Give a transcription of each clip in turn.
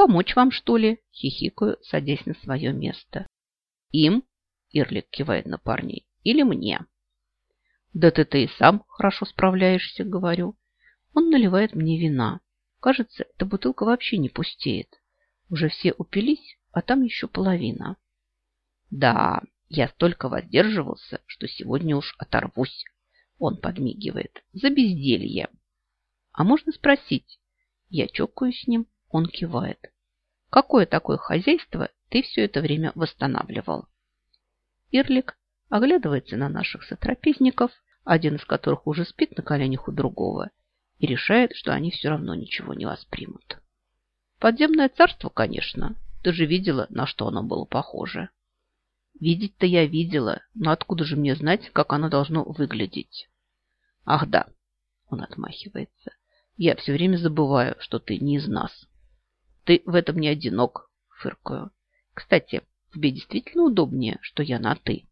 помочь вам, что ли?» – хихикаю, садясь на свое место. «Им?» – Ирлик кивает на парней. «Или мне?» «Да ты-то и сам хорошо справляешься», – говорю. Он наливает мне вина. Кажется, эта бутылка вообще не пустеет. Уже все упились, а там еще половина. Да, я столько воздерживался, что сегодня уж оторвусь. Он подмигивает. За безделье. А можно спросить? Я чокаю с ним, он кивает. Какое такое хозяйство ты все это время восстанавливал? Ирлик оглядывается на наших сотрапезников, один из которых уже спит на коленях у другого, и решает, что они все равно ничего не воспримут. Подземное царство, конечно. Ты же видела, на что оно было похоже. Видеть-то я видела, но откуда же мне знать, как оно должно выглядеть? Ах да, он отмахивается. Я все время забываю, что ты не из нас. Ты в этом не одинок, фыркаю. Кстати, тебе действительно удобнее, что я на «ты».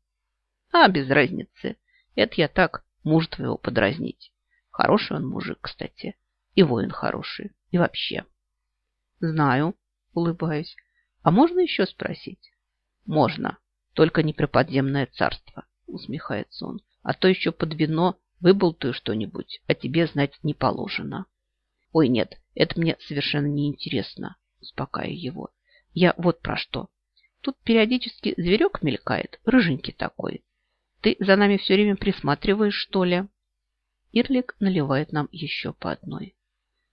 А, без разницы. Это я так, муж твоего подразнить. Хороший он мужик, кстати. И воин хороший. И вообще. Знаю, улыбаюсь. А можно еще спросить? Можно. Только не про подземное царство, усмехается он. А то еще под вино выболтаю что-нибудь, а тебе знать не положено. Ой, нет, это мне совершенно не интересно, успокаиваю его. Я вот про что. Тут периодически зверек мелькает, рыженький такой. Ты за нами все время присматриваешь, что ли? Ирлик наливает нам еще по одной.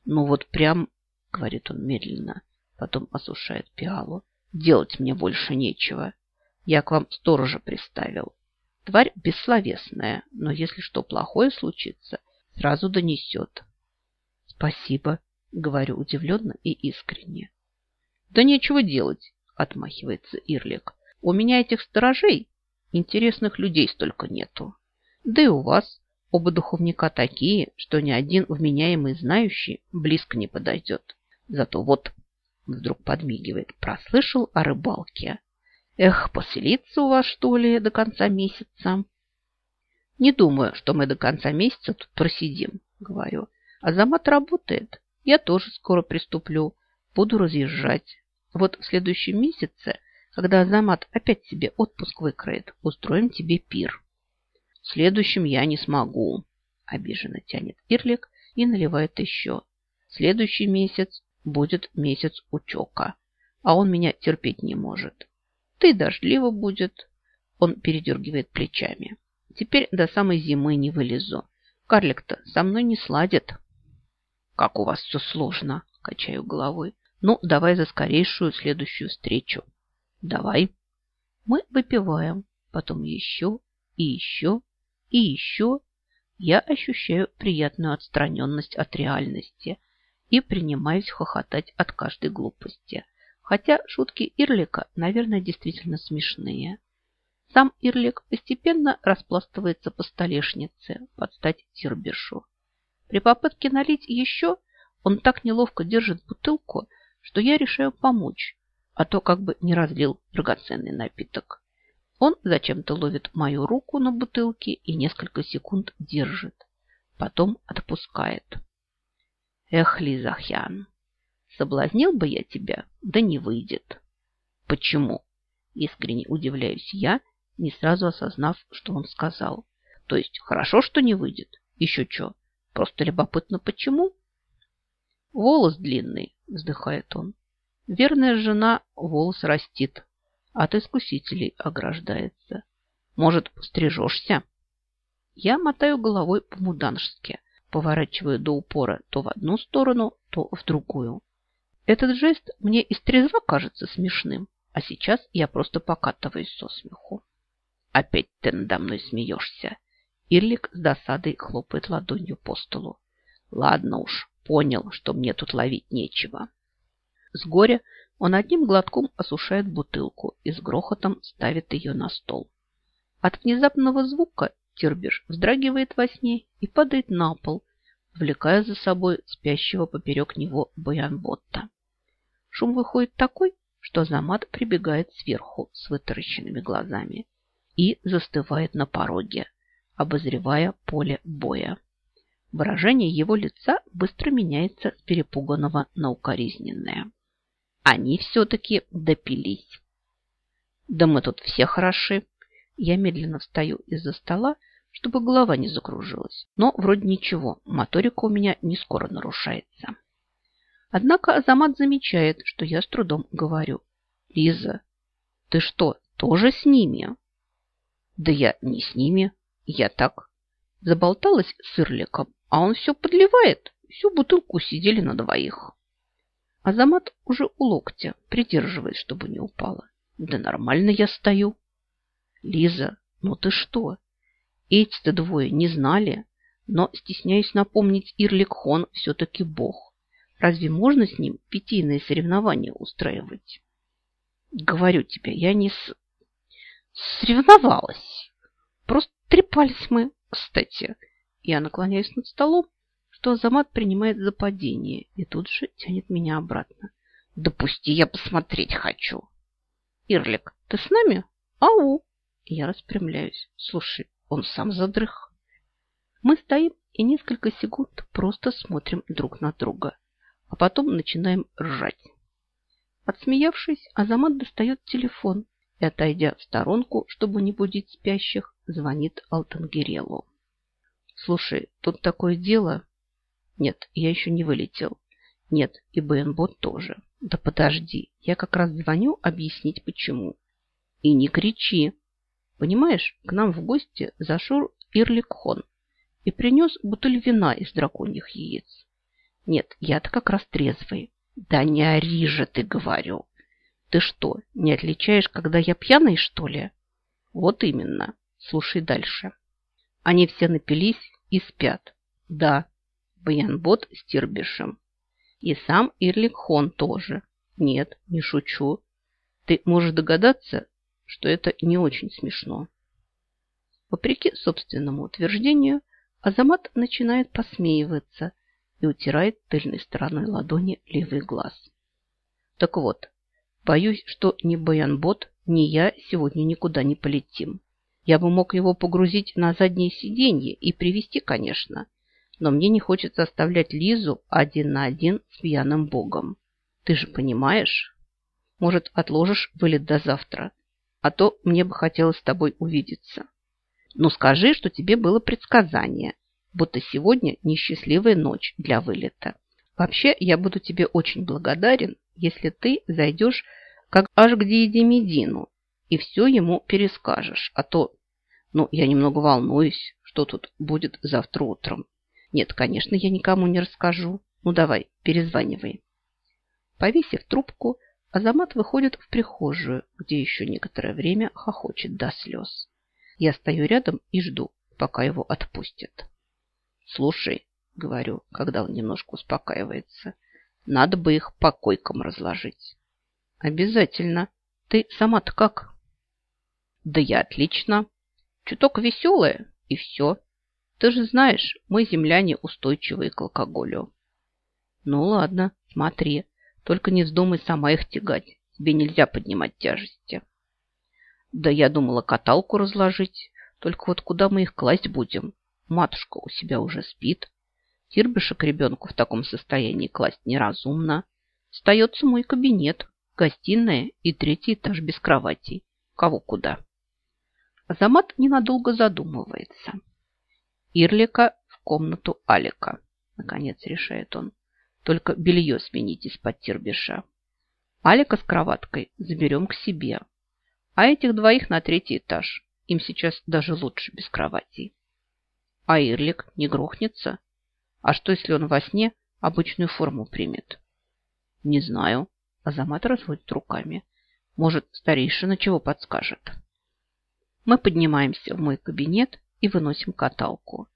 Ну вот прям, говорит он медленно, потом осушает пиалу. Делать мне больше нечего. Я к вам сторожа приставил. Тварь бессловесная, но если что плохое случится, сразу донесет. Спасибо, говорю удивленно и искренне. Да нечего делать, отмахивается Ирлик. У меня этих сторожей интересных людей столько нету. Да и у вас Оба духовника такие, что ни один вменяемый знающий близко не подойдет. Зато вот, вдруг подмигивает, прослышал о рыбалке. Эх, поселиться у вас, что ли, до конца месяца? Не думаю, что мы до конца месяца тут просидим, говорю. Азамат работает. Я тоже скоро приступлю. Буду разъезжать. Вот в следующем месяце, когда Азамат опять себе отпуск выкроет, устроим тебе пир. В следующем я не смогу. Обиженно тянет Ирлик и наливает еще. Следующий месяц будет месяц учека, а он меня терпеть не может. Ты дождливо будет. Он передергивает плечами. Теперь до самой зимы не вылезу. Карлик-то со мной не сладит. Как у вас все сложно, качаю головой. Ну, давай за скорейшую следующую встречу. Давай. Мы выпиваем, потом еще и еще и еще я ощущаю приятную отстраненность от реальности и принимаюсь хохотать от каждой глупости. Хотя шутки Ирлика, наверное, действительно смешные. Сам Ирлик постепенно распластывается по столешнице под стать Тирбишу. При попытке налить еще он так неловко держит бутылку, что я решаю помочь, а то как бы не разлил драгоценный напиток. Он зачем-то ловит мою руку на бутылке и несколько секунд держит. Потом отпускает. Эх, Лизахян, соблазнил бы я тебя, да не выйдет. Почему? Искренне удивляюсь я, не сразу осознав, что он сказал. То есть хорошо, что не выйдет. Еще что? Просто любопытно, почему? Волос длинный, вздыхает он. Верная жена волос растит, от искусителей ограждается. Может, стрижешься? Я мотаю головой по-муданжски, поворачиваю до упора то в одну сторону, то в другую. Этот жест мне из трезва кажется смешным, а сейчас я просто покатываюсь со смеху. Опять ты надо мной смеешься. Ирлик с досадой хлопает ладонью по столу. Ладно уж, понял, что мне тут ловить нечего. С горя он одним глотком осушает бутылку и с грохотом ставит ее на стол. От внезапного звука Тирбиш вздрагивает во сне и падает на пол, влекая за собой спящего поперек него Баянботта. Шум выходит такой, что Замат прибегает сверху с вытаращенными глазами и застывает на пороге, обозревая поле боя. Выражение его лица быстро меняется с перепуганного на укоризненное. они все-таки допились. Да мы тут все хороши. Я медленно встаю из-за стола, чтобы голова не закружилась. Но вроде ничего, моторика у меня не скоро нарушается. Однако Азамат замечает, что я с трудом говорю. Лиза, ты что, тоже с ними? Да я не с ними, я так. Заболталась с Ирликом, а он все подливает. Всю бутылку сидели на двоих. Азамат уже у локтя, придерживает, чтобы не упала. Да нормально я стою. Лиза, ну ты что? Эти-то двое не знали, но стесняюсь напомнить, Ирлик Хон все-таки бог. Разве можно с ним питийные соревнования устраивать? Говорю тебе, я не с... соревновалась. Просто трепались мы, кстати. Я наклоняюсь над столом, что Азамат принимает за падение и тут же тянет меня обратно. Допусти, я посмотреть хочу. Ирлик, ты с нами? Ау! Я распрямляюсь. Слушай, он сам задрых. Мы стоим и несколько секунд просто смотрим друг на друга, а потом начинаем ржать. Отсмеявшись, Азамат достает телефон и, отойдя в сторонку, чтобы не будить спящих, звонит Алтангерелу. «Слушай, тут такое дело...» «Нет, я еще не вылетел. Нет, и БНБот тоже. Да подожди, я как раз звоню объяснить, почему. И не кричи. Понимаешь, к нам в гости зашел Ирлик Хон и принес бутыль вина из драконьих яиц. Нет, я-то как раз трезвый. Да не ори же ты, говорю. Ты что, не отличаешь, когда я пьяный, что ли? Вот именно. Слушай дальше. Они все напились и спят. Да, Баянбот с Тирбишем. И сам Ирлик Хон тоже. Нет, не шучу. Ты можешь догадаться, что это не очень смешно. Вопреки собственному утверждению, Азамат начинает посмеиваться и утирает тыльной стороной ладони левый глаз. Так вот, боюсь, что ни Баянбот, ни я сегодня никуда не полетим. Я бы мог его погрузить на заднее сиденье и привести, конечно, но мне не хочется оставлять Лизу один на один с пьяным богом. Ты же понимаешь? Может, отложишь вылет до завтра? А то мне бы хотелось с тобой увидеться. Ну, скажи, что тебе было предсказание, будто сегодня несчастливая ночь для вылета. Вообще, я буду тебе очень благодарен, если ты зайдешь как аж к Диедимедину и все ему перескажешь, а то, ну, я немного волнуюсь, что тут будет завтра утром. Нет, конечно, я никому не расскажу. Ну, давай, перезванивай. Повесив трубку, Азамат выходит в прихожую, где еще некоторое время хохочет до слез. Я стою рядом и жду, пока его отпустят. «Слушай», — говорю, когда он немножко успокаивается, «надо бы их по койкам разложить». «Обязательно. Ты сама-то как?» «Да я отлично. Чуток веселая, и все. Ты же знаешь, мы, земляне, устойчивые к алкоголю». «Ну ладно, смотри, только не вздумай сама их тягать. Тебе нельзя поднимать тяжести». «Да я думала каталку разложить. Только вот куда мы их класть будем? Матушка у себя уже спит. Тирбишек ребенку в таком состоянии класть неразумно. Остается мой кабинет, гостиная и третий этаж без кроватей. Кого куда?» Азамат ненадолго задумывается. Ирлика в комнату Алика, наконец решает он. Только белье сменить из-под тирбиша. Алика с кроваткой заберем к себе. А этих двоих на третий этаж. Им сейчас даже лучше без кроватей. А Ирлик не грохнется? А что, если он во сне обычную форму примет? Не знаю. Азамат разводит руками. Может, старейшина чего подскажет? Мы поднимаемся в мой кабинет и выносим каталку.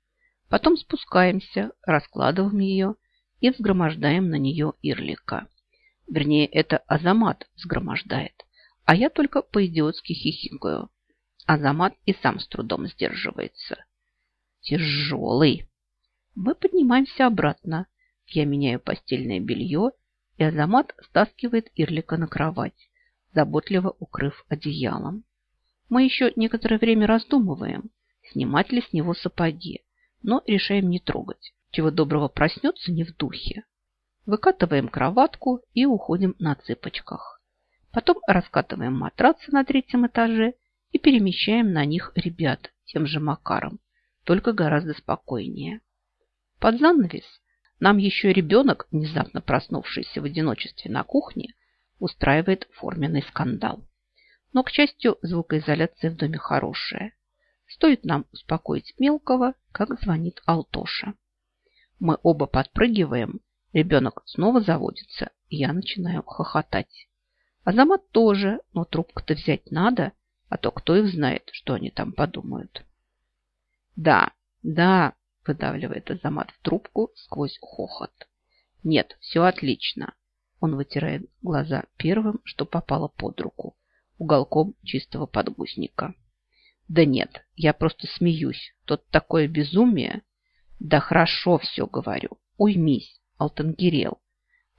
Потом спускаемся, раскладываем ее и взгромождаем на нее Ирлика. Вернее, это Азамат взгромождает, а я только по-идиотски хихикаю. Азамат и сам с трудом сдерживается. Тяжелый. Мы поднимаемся обратно. Я меняю постельное белье, и Азамат стаскивает Ирлика на кровать, заботливо укрыв одеялом. Мы еще некоторое время раздумываем, снимать ли с него сапоги, но решаем не трогать. Чего доброго проснется не в духе. Выкатываем кроватку и уходим на цыпочках. Потом раскатываем матрацы на третьем этаже и перемещаем на них ребят тем же макаром, только гораздо спокойнее. Под занавес нам еще ребенок, внезапно проснувшийся в одиночестве на кухне, устраивает форменный скандал. Но, к счастью, звукоизоляция в доме хорошая. Стоит нам успокоить мелкого, как звонит Алтоша. Мы оба подпрыгиваем, ребенок снова заводится, и я начинаю хохотать. Азамат тоже, но трубку-то взять надо, а то кто их знает, что они там подумают. Да, да, выдавливает Азамат в трубку сквозь хохот. Нет, все отлично. Он вытирает глаза первым, что попало под руку, уголком чистого подгузника. Да нет, я просто смеюсь. Тут такое безумие. Да хорошо все говорю. Уймись, Алтангирел.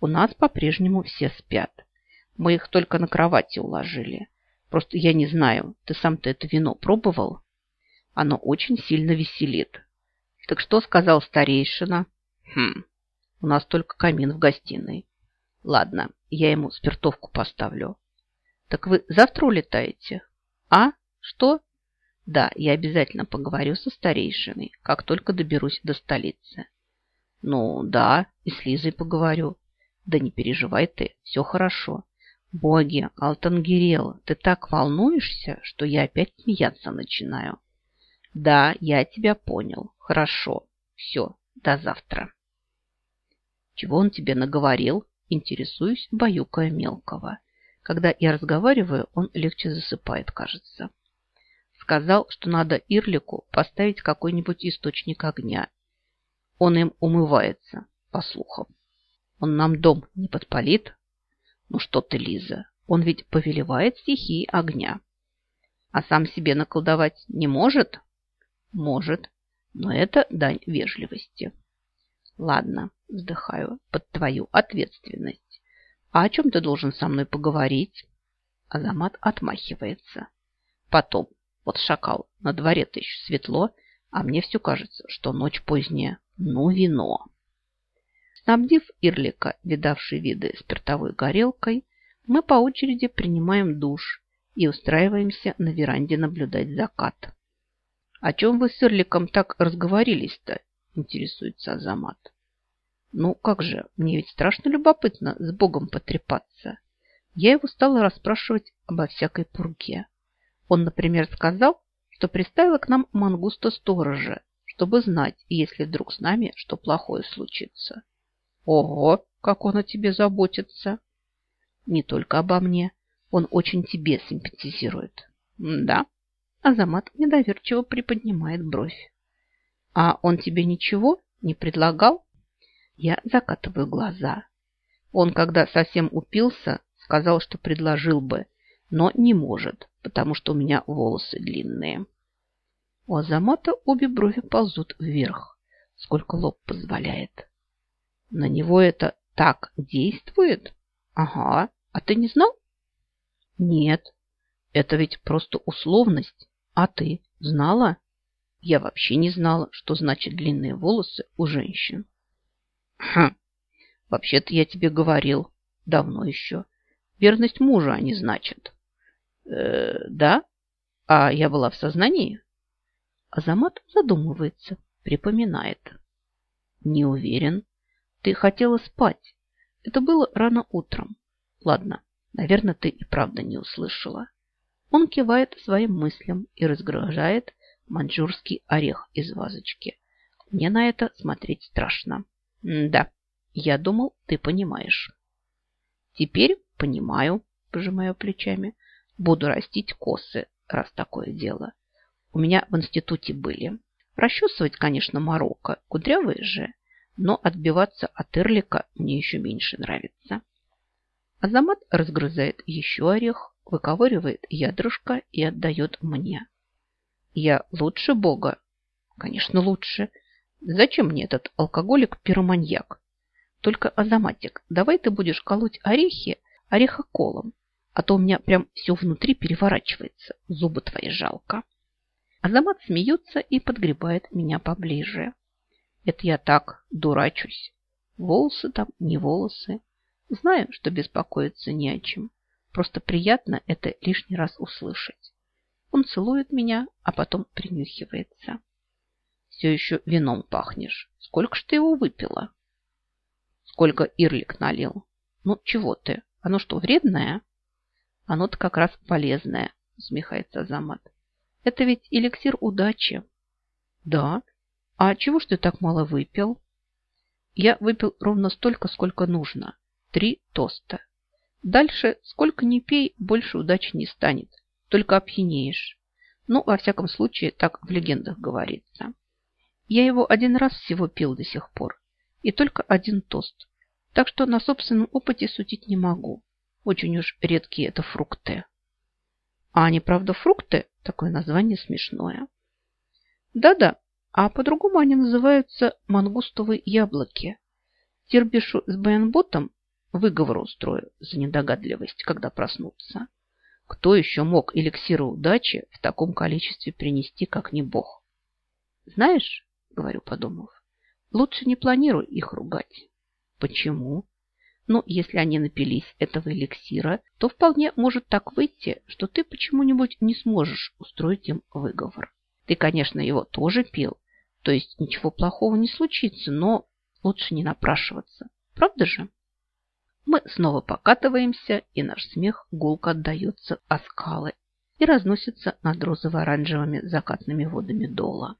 У нас по-прежнему все спят. Мы их только на кровати уложили. Просто я не знаю, ты сам-то это вино пробовал? Оно очень сильно веселит. Так что сказал старейшина? Хм, у нас только камин в гостиной. Ладно, я ему спиртовку поставлю. Так вы завтра улетаете? А? Что? Да, я обязательно поговорю со старейшиной, как только доберусь до столицы. Ну, да, и с Лизой поговорю. Да не переживай ты, все хорошо. Боги, Алтангирел, ты так волнуешься, что я опять смеяться начинаю. Да, я тебя понял. Хорошо. Все, до завтра. Чего он тебе наговорил? Интересуюсь, баюкая мелкого. Когда я разговариваю, он легче засыпает, кажется сказал, что надо Ирлику поставить какой-нибудь источник огня. Он им умывается, по слухам. Он нам дом не подпалит? Ну что ты, Лиза, он ведь повелевает стихии огня. А сам себе наколдовать не может? Может, но это дань вежливости. Ладно, вздыхаю, под твою ответственность. А о чем ты должен со мной поговорить? Азамат отмахивается. Потом, вот шакал, на дворе-то еще светло, а мне все кажется, что ночь поздняя. Ну, вино. Снабдив Ирлика, видавший виды спиртовой горелкой, мы по очереди принимаем душ и устраиваемся на веранде наблюдать закат. «О чем вы с Ирликом так разговорились-то?» – интересуется Азамат. «Ну, как же, мне ведь страшно любопытно с Богом потрепаться». Я его стала расспрашивать обо всякой пурге. Он, например, сказал, что приставила к нам мангуста-сторожа, чтобы знать, если вдруг с нами что плохое случится. Ого, как он о тебе заботится! Не только обо мне, он очень тебе симпатизирует. Да, Азамат недоверчиво приподнимает бровь. А он тебе ничего не предлагал? Я закатываю глаза. Он, когда совсем упился, сказал, что предложил бы, но не может, потому что у меня волосы длинные. У Азамата обе брови ползут вверх, сколько лоб позволяет. На него это так действует? Ага, а ты не знал? Нет, это ведь просто условность. А ты знала? Я вообще не знала, что значит длинные волосы у женщин. Хм, вообще-то я тебе говорил, давно еще. Верность мужа они значат. Э, да? А я была в сознании? Азамат задумывается, припоминает. Не уверен. Ты хотела спать. Это было рано утром. Ладно, наверное, ты и правда не услышала. Он кивает своим мыслям и разгружает маньчжурский орех из вазочки. Мне на это смотреть страшно. Да, я думал, ты понимаешь. Теперь понимаю, пожимаю плечами. Буду растить косы, раз такое дело. У меня в институте были. Расчесывать, конечно, Марокко, кудрявые же, но отбиваться от Эрлика мне еще меньше нравится. Азамат разгрызает еще орех, выковыривает ядрышко и отдает мне. Я лучше Бога? Конечно, лучше. Зачем мне этот алкоголик-пироманьяк? Только, Азаматик, давай ты будешь колоть орехи орехоколом, а то у меня прям все внутри переворачивается. Зубы твои жалко. Азамат смеется и подгребает меня поближе. Это я так дурачусь. Волосы там, не волосы. Знаю, что беспокоиться не о чем. Просто приятно это лишний раз услышать. Он целует меня, а потом принюхивается. Все еще вином пахнешь. Сколько ж ты его выпила? Сколько Ирлик налил? Ну, чего ты? Оно что, вредное? Оно-то как раз полезное, усмехается Азамат. Это ведь эликсир удачи. Да. А чего ж ты так мало выпил? Я выпил ровно столько, сколько нужно. Три тоста. Дальше, сколько ни пей, больше удачи не станет. Только опьянеешь. Ну, во всяком случае, так в легендах говорится. Я его один раз всего пил до сих пор. И только один тост. Так что на собственном опыте судить не могу. Очень уж редкие это фрукты. А они, правда, фрукты? Такое название смешное. Да-да, а по-другому они называются мангустовые яблоки. Тербишу с Бэйнботом выговор устрою за недогадливость, когда проснутся. Кто еще мог эликсиры удачи в таком количестве принести, как не бог? Знаешь, говорю, подумав, лучше не планирую их ругать. Почему? Ну, если они напились этого эликсира, то вполне может так выйти, что ты почему-нибудь не сможешь устроить им выговор. Ты, конечно, его тоже пил, то есть ничего плохого не случится, но лучше не напрашиваться. Правда же? Мы снова покатываемся, и наш смех гулко отдается о скалы и разносится над розово-оранжевыми закатными водами дола.